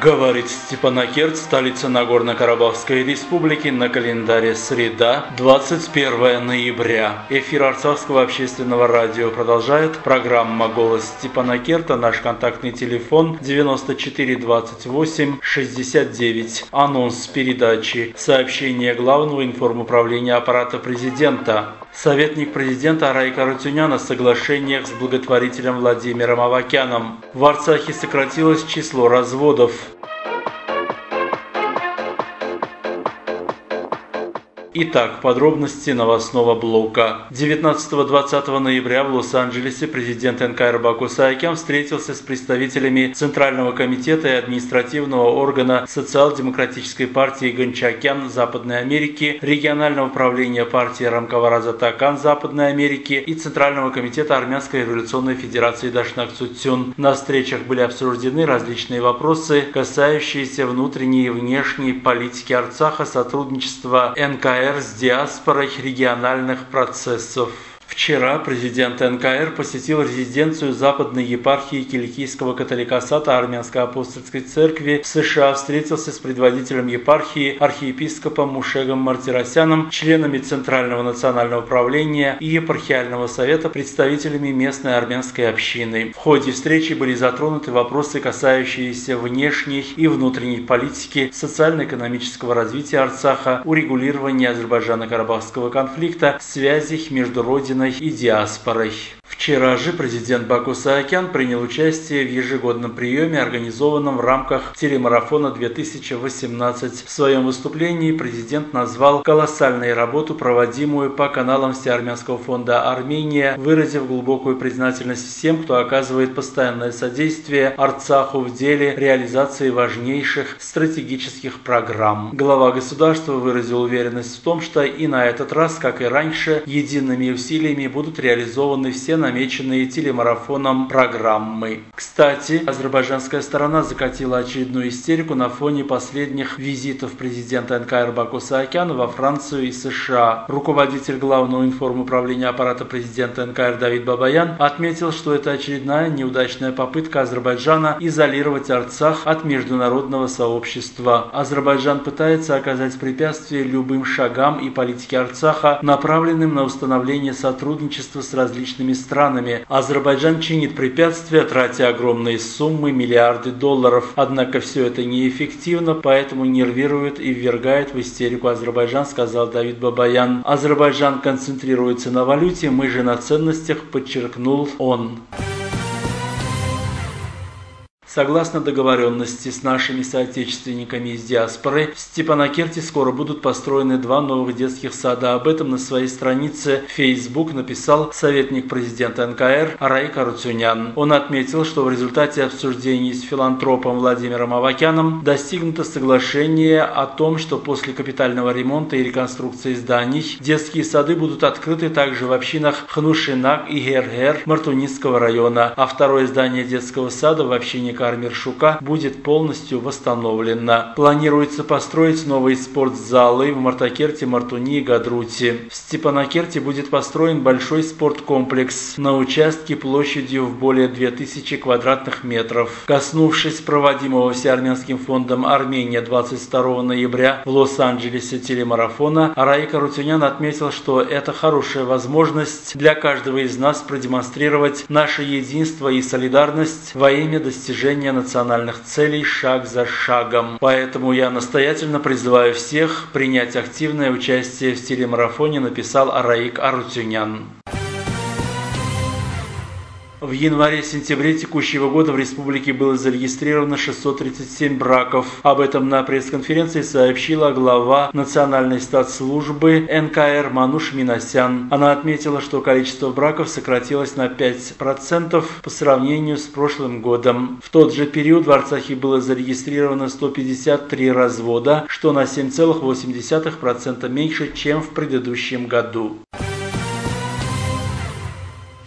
Говорит Степанакерт, столица Нагорно-Карабахской республики, на календаре среда, 21 ноября. Эфир Арцахского общественного радио продолжает программа «Голос Степанакерта». Наш контактный телефон 94 28 69. Анонс передачи. Сообщение главного информуправления аппарата президента. Советник президента Арайка Рутюнян о соглашениях с благотворителем Владимиром Авакяном. В Арцахе сократилось число разводов. Итак, подробности новостного блока. 19-20 ноября в Лос-Анджелесе президент НКР Баку Саакян встретился с представителями Центрального комитета и административного органа Социал-демократической партии Гончакян Западной Америки, регионального управления партии Рамкавараза Такан Западной Америки и Центрального комитета Армянской революционной федерации Дашнак Цутюн. На встречах были обсуждены различные вопросы, касающиеся внутренней и внешней политики Арцаха, сотрудничества НКР НКР с диаспорой региональных процессов. Вчера президент НКР посетил резиденцию Западной епархии Киликийского католикосата Армянской апостольской церкви в США, встретился с предводителем епархии архиепископом Мушегом Мартиросяном, членами Центрального национального правления и епархиального совета, представителями местной армянской общины. В ходе встречи были затронуты вопросы, касающиеся внешней и внутренней политики, социально-экономического развития Арцаха, урегулирования Азербайджано-Карабахского конфликта, связей между родиной Родиной и диаспорой. Вчера же президент Баку Саакян принял участие в ежегодном приеме, организованном в рамках телемарафона 2018. В своем выступлении президент назвал колоссальную работу, проводимую по каналам Всеармянского фонда Армения, выразив глубокую признательность всем, кто оказывает постоянное содействие Арцаху в деле реализации важнейших стратегических программ. Глава государства выразил уверенность в том, что и на этот раз, как и раньше, едиными усилиями будут реализованы все намеченные телемарафоном программы. Кстати, азербайджанская сторона закатила очередную истерику на фоне последних визитов президента НКР Баку Саакяна во Францию и США. Руководитель главного информуправления аппарата президента НКР Давид Бабаян отметил, что это очередная неудачная попытка Азербайджана изолировать Арцах от международного сообщества. Азербайджан пытается оказать препятствие любым шагам и политике Арцаха, направленным на установление сотрудничества с различными странами странами. Азербайджан чинит препятствия, тратя огромные суммы, миллиарды долларов. Однако все это неэффективно, поэтому нервирует и ввергает в истерику Азербайджан, сказал Давид Бабаян. Азербайджан концентрируется на валюте, мы же на ценностях, подчеркнул он. Согласно договоренности с нашими соотечественниками из диаспоры, в Степанакерте скоро будут построены два новых детских сада. Об этом на своей странице Facebook написал советник президента НКР Арай Каруцюнян. Он отметил, что в результате обсуждений с филантропом Владимиром Авакяном достигнуто соглашение о том, что после капитального ремонта и реконструкции зданий детские сады будут открыты также в общинах Хнушинак и Гергер Мартунинского района, а второе здание детского сада в общине Кар Мершука будет полностью восстановлена. Планируется построить новые спортзалы в Мартакерте, Мартуни и Гадруте. В Степанакерте будет построен большой спорткомплекс на участке площадью в более 2000 квадратных метров. Коснувшись проводимого Всеармянским фондом Армения 22 ноября в Лос-Анджелесе телемарафона, Раика Рутюнян отметил, что это хорошая возможность для каждого из нас продемонстрировать наше единство и солидарность во имя достижения достижения национальных целей шаг за шагом. Поэтому я настоятельно призываю всех принять активное участие в телемарафоне, написал Араик Арутюнян. В январе-сентябре текущего года в республике было зарегистрировано 637 браков. Об этом на пресс-конференции сообщила глава Национальной статслужбы НКР Мануш Минасян. Она отметила, что количество браков сократилось на 5% по сравнению с прошлым годом. В тот же период в Арцахе было зарегистрировано 153 развода, что на 7,8% меньше, чем в предыдущем году.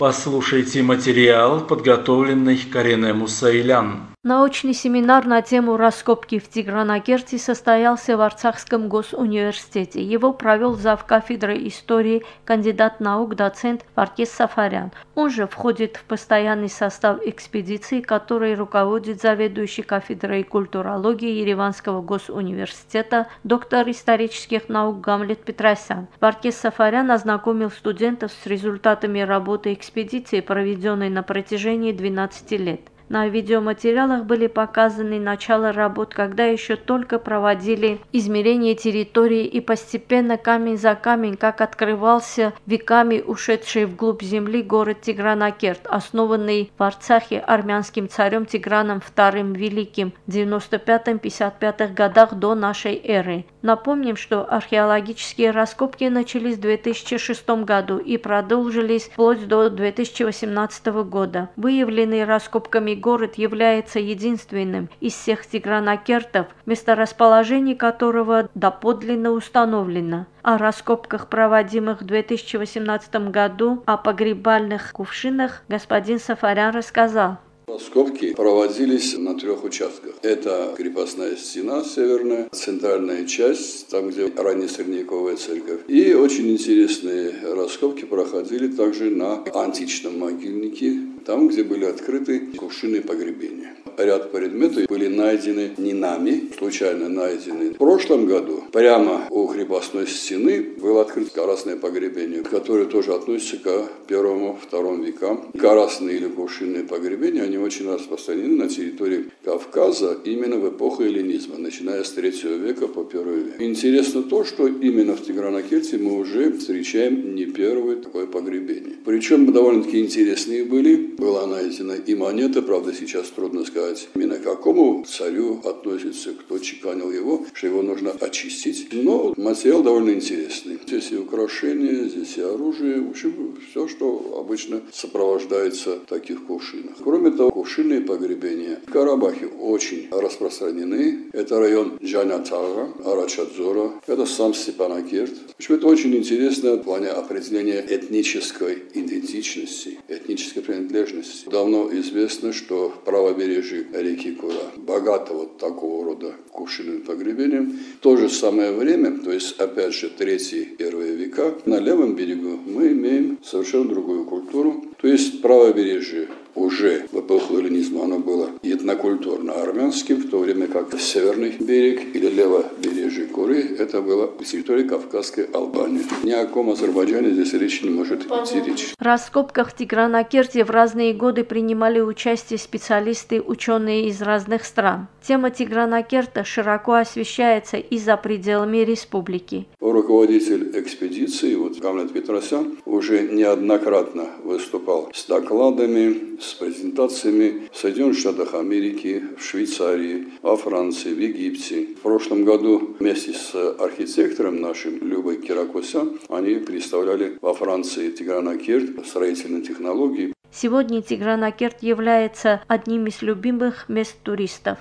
Послушайте материал, подготовленный Карине Мусаилян. Научный семинар на тему раскопки в Тигранакерте состоялся в Арцахском госуниверситете. Его провел зав. кафедры истории, кандидат наук, доцент Фаркес Сафарян. Он же входит в постоянный состав экспедиции, которой руководит заведующий кафедрой культурологии Ереванского госуниверситета, доктор исторических наук Гамлет Петросян. Фаркес Сафарян ознакомил студентов с результатами работы экспедиции, проведенной на протяжении 12 лет. На видеоматериалах были показаны начало работ, когда еще только проводили измерение территории и постепенно камень за камень, как открывался веками ушедший вглубь земли город Тигранакерт, основанный в Арцахе армянским царем Тиграном II Великим в 95-55 годах до нашей эры. Напомним, что археологические раскопки начались в 2006 году и продолжились вплоть до 2018 года. Выявленные раскопками город является единственным из всех тигранакертов, месторасположение которого доподлинно установлено. О раскопках, проводимых в 2018 году, о погребальных кувшинах господин Сафарян рассказал. Раскопки проводились на трех участках. Это крепостная стена северная, центральная часть, там, где ранее средневековая церковь. И очень интересные раскопки проходили также на античном могильнике, там, где были открыты кувшины погребения. Ряд предметов были найдены не нами, случайно найдены. В прошлом году прямо у крепостной стены было открыто карасное погребение, которое тоже относится к первому-второму векам. Карасные или кувшинные погребения, они очень распространены на территории Кавказа именно в эпоху эллинизма, начиная с третьего века по первый век. Интересно то, что именно в Тигранакерте мы уже встречаем не первое такое погребение. Причем довольно-таки интересные были была найдена и монета, правда, сейчас трудно сказать, именно к какому царю относится, кто чеканил его, что его нужно очистить. Но материал довольно интересный. Здесь и украшения, здесь и оружие, в общем, все, что обычно сопровождается в таких кувшинах. Кроме того, кувшинные погребения в Карабахе очень распространены. Это район Джанатара, Арачадзора, это сам Степанакерт. В общем, это очень интересно в плане определения этнической идентичности, этнической принадлежности принадлежности. Давно известно, что правобережье реки Кура богато вот такого рода кувшинным погребением. В то же самое время, то есть опять же третий первые века, на левом берегу мы имеем совершенно другую культуру. То есть правобережье уже в эпоху эллинизма оно было этнокультурно-армянским, в то время как северный берег или левобережье Куры это было территория Кавказской Албании. Ни о ком Азербайджане здесь речи не может идти речь. В раскопках Тигранакерте в разные годы принимали участие специалисты, ученые из разных стран. Тема Тигранакерта широко освещается и за пределами республики. Руководитель экспедиции, вот Гамлет Петросян, уже неоднократно выступал с докладами, с презентациями в Соединенных Штатах Америки, в Швейцарии, во Франции, в Египте. В прошлом году вместе с архитектором нашим Любой Киракосян они представляли во Франции Тигранакерт строительные технологии. Сегодня Тигранакерт является одним из любимых мест туристов.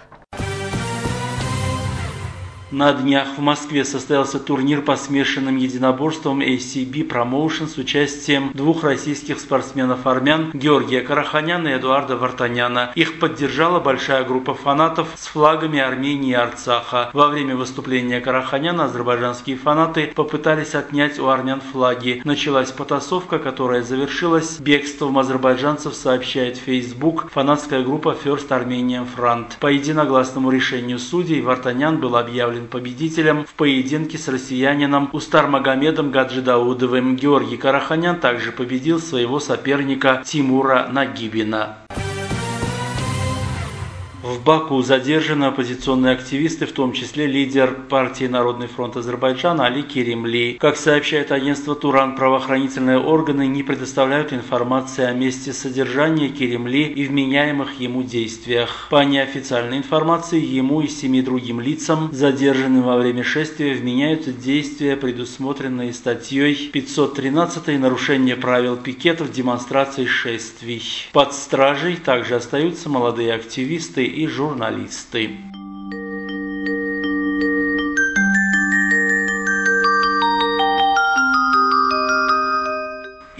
На днях в Москве состоялся турнир по смешанным единоборствам ACB Promotion с участием двух российских спортсменов-армян Георгия Караханяна и Эдуарда Вартаняна. Их поддержала большая группа фанатов с флагами Армении и Арцаха. Во время выступления Караханяна азербайджанские фанаты попытались отнять у армян флаги. Началась потасовка, которая завершилась бегством азербайджанцев, сообщает Facebook фанатская группа First Armenian Front. По единогласному решению судей Вартанян был объявлен объявлен победителем в поединке с россиянином Устармагомедом Гаджидаудовым. Георгий Караханян также победил своего соперника Тимура Нагибина. В Баку задержаны оппозиционные активисты, в том числе лидер партии Народный фронт Азербайджана Али Керимли. Как сообщает агентство Туран, правоохранительные органы не предоставляют информации о месте содержания Керимли и вменяемых ему действиях. По неофициальной информации, ему и семи другим лицам, задержанным во время шествия, вменяются действия, предусмотренные статьей 513 «Нарушение правил пикетов, демонстраций, шествий». Под стражей также остаются молодые активисты и журналисты.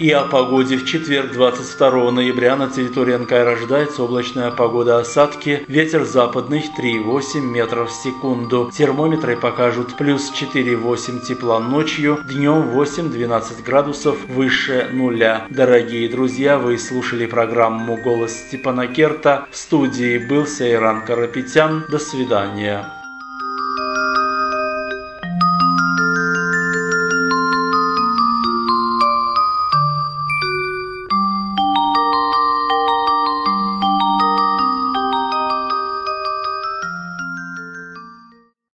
И о погоде в четверг 22 ноября на территории НКР ожидается облачная погода осадки, ветер западный 3,8 метров в секунду. Термометры покажут плюс 4,8 тепла ночью, днем 8-12 градусов выше нуля. Дорогие друзья, вы слушали программу «Голос Степана Керта». В студии был Сейран Карапетян. До свидания.